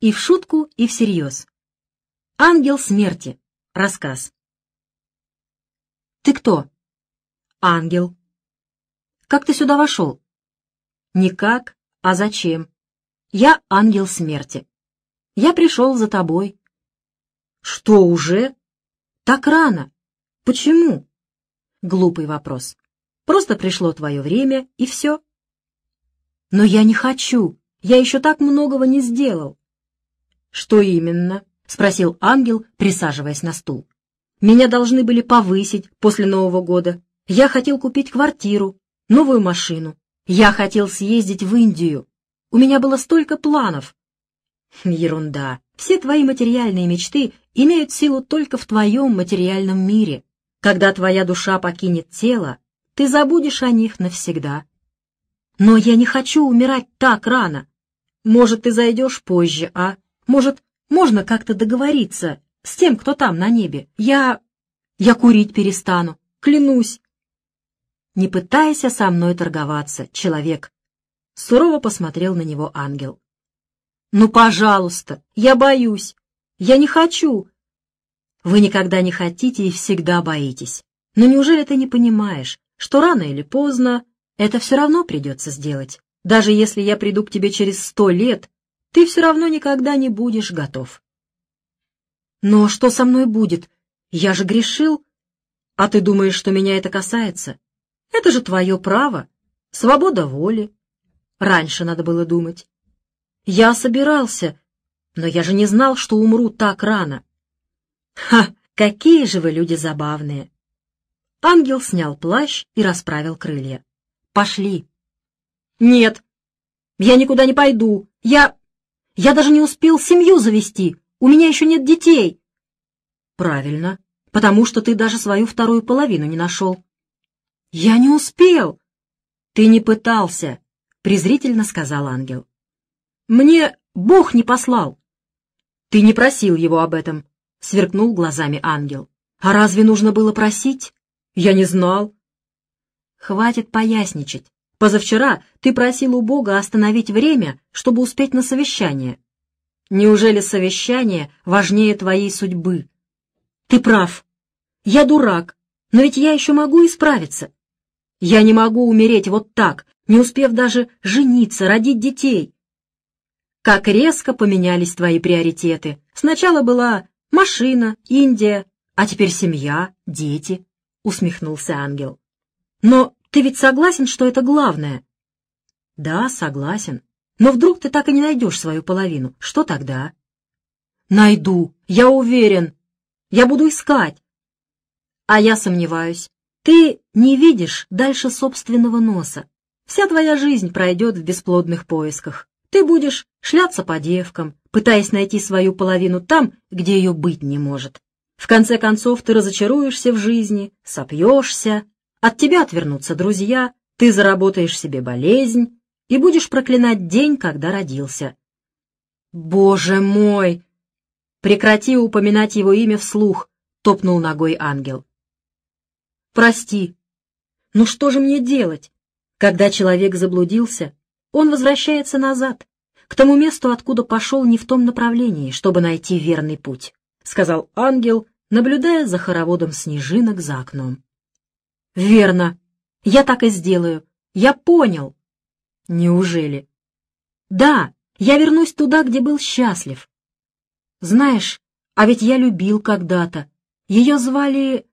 И в шутку, и всерьез. Ангел смерти. Рассказ. Ты кто? Ангел. Как ты сюда вошел? Никак. А зачем? Я ангел смерти. Я пришел за тобой. Что, уже? Так рано. Почему? Глупый вопрос. Просто пришло твое время, и все. Но я не хочу. Я еще так многого не сделал. Что именно? — спросил ангел, присаживаясь на стул. Меня должны были повысить после Нового года. Я хотел купить квартиру, новую машину. Я хотел съездить в Индию. У меня было столько планов. Ерунда. Все твои материальные мечты имеют силу только в твоем материальном мире. Когда твоя душа покинет тело, ты забудешь о них навсегда. Но я не хочу умирать так рано. Может, ты зайдешь позже, а? Может, можно как-то договориться с тем, кто там на небе? Я... я курить перестану, клянусь. Не пытайся со мной торговаться, человек. Сурово посмотрел на него ангел. Ну, пожалуйста, я боюсь. Я не хочу. Вы никогда не хотите и всегда боитесь. Но неужели ты не понимаешь, что рано или поздно это все равно придется сделать? Даже если я приду к тебе через сто лет, ты все равно никогда не будешь готов. Но что со мной будет? Я же грешил. А ты думаешь, что меня это касается? Это же твое право, свобода воли. Раньше надо было думать. Я собирался, но я же не знал, что умру так рано. Ха, какие же вы люди забавные! Ангел снял плащ и расправил крылья. Пошли. Нет, я никуда не пойду. Я... Я даже не успел семью завести. У меня еще нет детей. Правильно, потому что ты даже свою вторую половину не нашел. Я не успел. Ты не пытался, презрительно сказал ангел. Мне Бог не послал. Ты не просил его об этом, сверкнул глазами ангел. А разве нужно было просить? Я не знал. Хватит поясничать. Позавчера ты просил у Бога остановить время, чтобы успеть на совещание. Неужели совещание важнее твоей судьбы? Ты прав. Я дурак, но ведь я еще могу исправиться. Я не могу умереть вот так, не успев даже жениться, родить детей. Как резко поменялись твои приоритеты. Сначала была машина, Индия, а теперь семья, дети. — усмехнулся ангел. «Но ты ведь согласен, что это главное?» «Да, согласен. Но вдруг ты так и не найдешь свою половину. Что тогда?» «Найду, я уверен. Я буду искать». «А я сомневаюсь. Ты не видишь дальше собственного носа. Вся твоя жизнь пройдет в бесплодных поисках. Ты будешь шляться по девкам, пытаясь найти свою половину там, где ее быть не может. В конце концов, ты разочаруешься в жизни, сопьешься, от тебя отвернутся друзья, ты заработаешь себе болезнь и будешь проклинать день, когда родился. Боже мой! Прекрати упоминать его имя вслух, топнул ногой ангел. Прости. Ну что же мне делать? Когда человек заблудился, он возвращается назад, к тому месту, откуда пошел не в том направлении, чтобы найти верный путь. — сказал ангел, наблюдая за хороводом снежинок за окном. «Верно. Я так и сделаю. Я понял». «Неужели?» «Да, я вернусь туда, где был счастлив. Знаешь, а ведь я любил когда-то. Ее звали...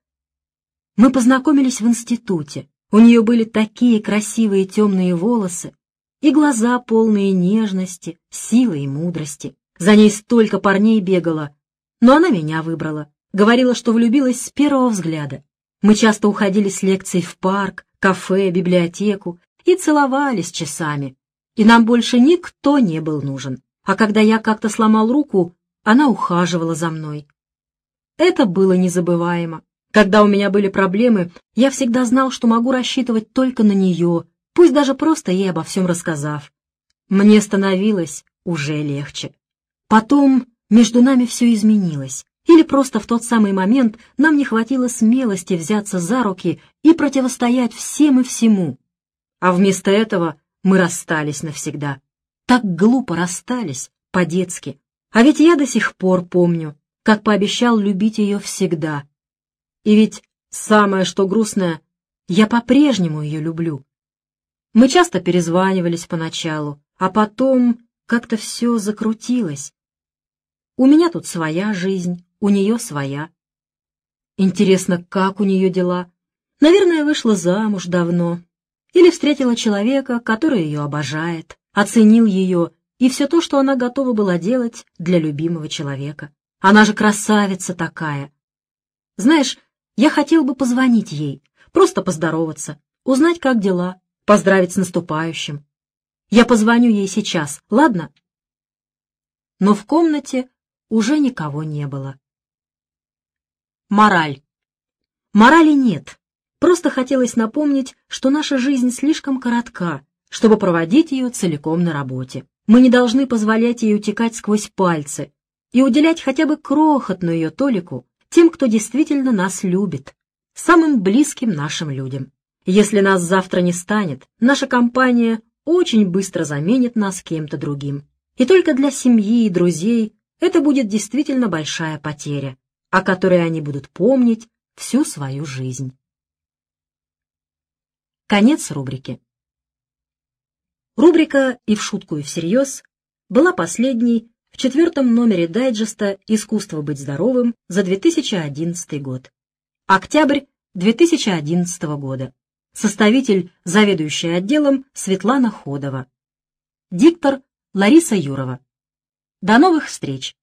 Мы познакомились в институте. У нее были такие красивые темные волосы и глаза полные нежности, силы и мудрости. За ней столько парней бегало, но она меня выбрала. Говорила, что влюбилась с первого взгляда. Мы часто уходили с лекций в парк, кафе, библиотеку и целовались часами. И нам больше никто не был нужен. А когда я как-то сломал руку, она ухаживала за мной. Это было незабываемо. Когда у меня были проблемы, я всегда знал, что могу рассчитывать только на нее, пусть даже просто ей обо всем рассказав. Мне становилось уже легче. Потом между нами все изменилось. Или просто в тот самый момент нам не хватило смелости взяться за руки и противостоять всем и всему. А вместо этого мы расстались навсегда. Так глупо расстались, по-детски. А ведь я до сих пор помню, как пообещал любить ее всегда. И ведь самое, что грустное, я по-прежнему ее люблю. Мы часто перезванивались поначалу, а потом как-то все закрутилось. У меня тут своя жизнь, у нее своя. Интересно, как у нее дела? Наверное, вышла замуж давно. Или встретила человека, который ее обожает, оценил ее и все то, что она готова была делать для любимого человека. Она же красавица такая. Знаешь, я хотел бы позвонить ей, просто поздороваться, узнать, как дела, поздравить с наступающим. Я позвоню ей сейчас, ладно? Но в комнате уже никого не было. Мораль. Морали нет. Просто хотелось напомнить, что наша жизнь слишком коротка, чтобы проводить ее целиком на работе. Мы не должны позволять ей утекать сквозь пальцы и уделять хотя бы крохотную ее толику тем, кто действительно нас любит, самым близким нашим людям. Если нас завтра не станет, наша компания очень быстро заменит нас кем-то другим. И только для семьи и друзей это будет действительно большая потеря, о которой они будут помнить всю свою жизнь. Конец рубрики. Рубрика «И в шутку, и всерьез» была последней в четвертом номере дайджеста «Искусство быть здоровым» за 2011 год. Октябрь 2011 года. Составитель, заведующая отделом Светлана Ходова. Диктор Лариса Юрова. До новых встреч!